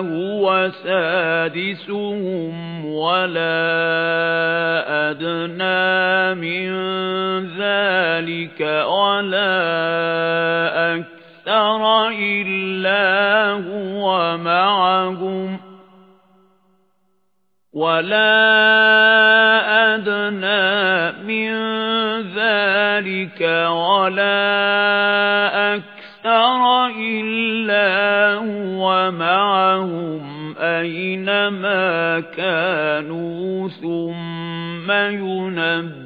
هُوَ سَادِسُهُمْ وَلَا أَدْنَىٰ مِن ذَلِكَ وَلَا أَكْثَرَ إِلَّا هُوَ مَعَهُمْ وَلَا أَدْنَىٰ مِن ذَلِكَ وَلَا إِلَّا هُوَ مَعَهُمْ أَيْنَمَا كَانُوا ثُمَّ يُنَبِّئُهُم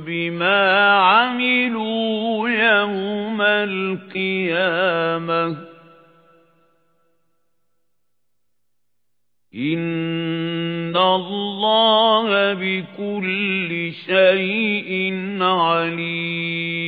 بِمَا عَمِلُوا يَوْمَ الْقِيَامَةِ. إِنَّ اللَّهَ بِكُلِّ شَيْءٍ عَلِيمٌ.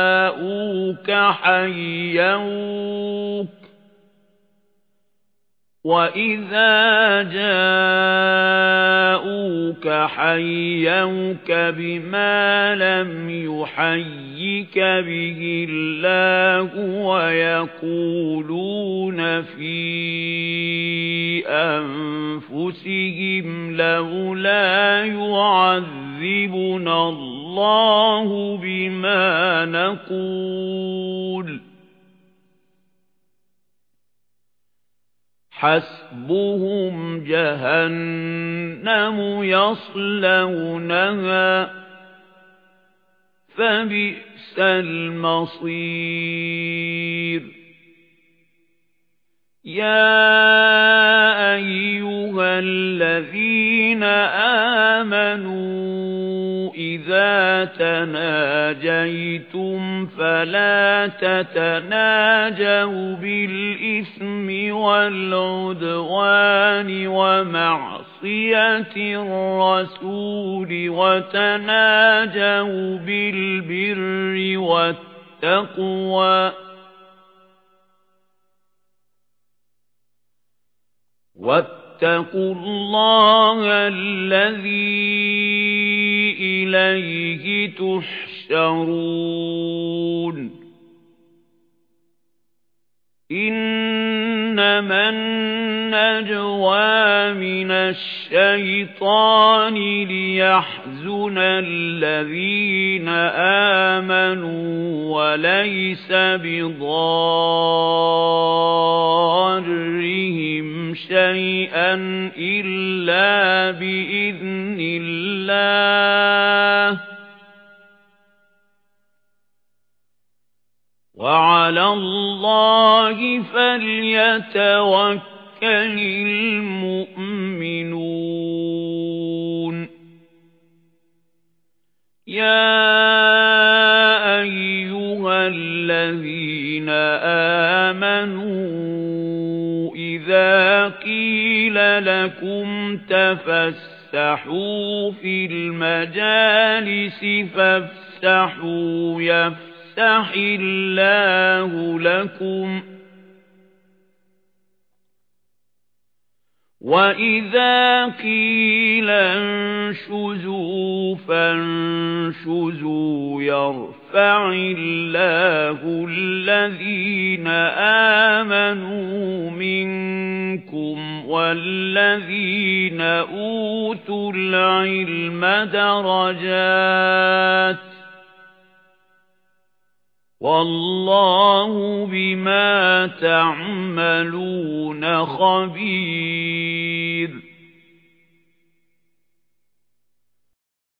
حَيَّوْكَ وَإِذَا جَاءُوكَ حَيَّوْكَ بِمَا لَمْ يُحَيِّكَ بِهِ اللَّهُ وَيَقُولُونَ فِي أَنفُسِهِمْ لَوْلَا يُعَذِّبُنَا اللَّهُ بِمَا نَقُولُ. حَسْبُهُمْ جَهَنَّمُ يَصْلَوْنَهَا فَبِئْسَ الْمَصِيرُ. يَا الَّذِينَ آمَنُوا إِذَا تَنَاجَيْتُمْ فَلَا تَتَنَاجَوْا بِالْإِثْمِ وَالْعُدْوَانِ وَمَعْصِيَتِ الرَّسُولِ وَتَنَاجَوْا بِالْبِرِّ وَالتَّقْوَى وَاتَّقُوا اللَّهَ الَّذِي إِلَيْهِ تُحْشَرُونَ. إِنَّمَا النَّجْوَى مِنَ الشَّيْطَانِ لِيَحْزُنَ الَّذِينَ آمَنُوا وَلَيْسَ بِضَارِّهِمْ شَيْئًا إِلَّا بِإِذْنِ اللَّهِ وَعَلَى اللَّهِ فَلْيَتَوَكَّلِ الْمُؤْمِنُونَ. يَا أَيُّهَا الَّذِينَ آمَنُوا إِذَا قِيلَ لَكُمْ تَفَسَّحُوا فِي الْمَجَالِسِ فَافْسَحُوا يَفْسَحِ يَفْتَحِ اللَّهُ لَكُمْ. وَإِذَا قِيلَ انشُزُوا فَانشُزُوا يَرْفَعِ اللَّهُ الَّذِينَ آمَنُوا مِنكُمْ وَالَّذِينَ أُوتُوا الْعِلْمَ دَرَجَاتٍ وَاللَّهُ بِمَا تَعْمَلُونَ خَبِيرٌ.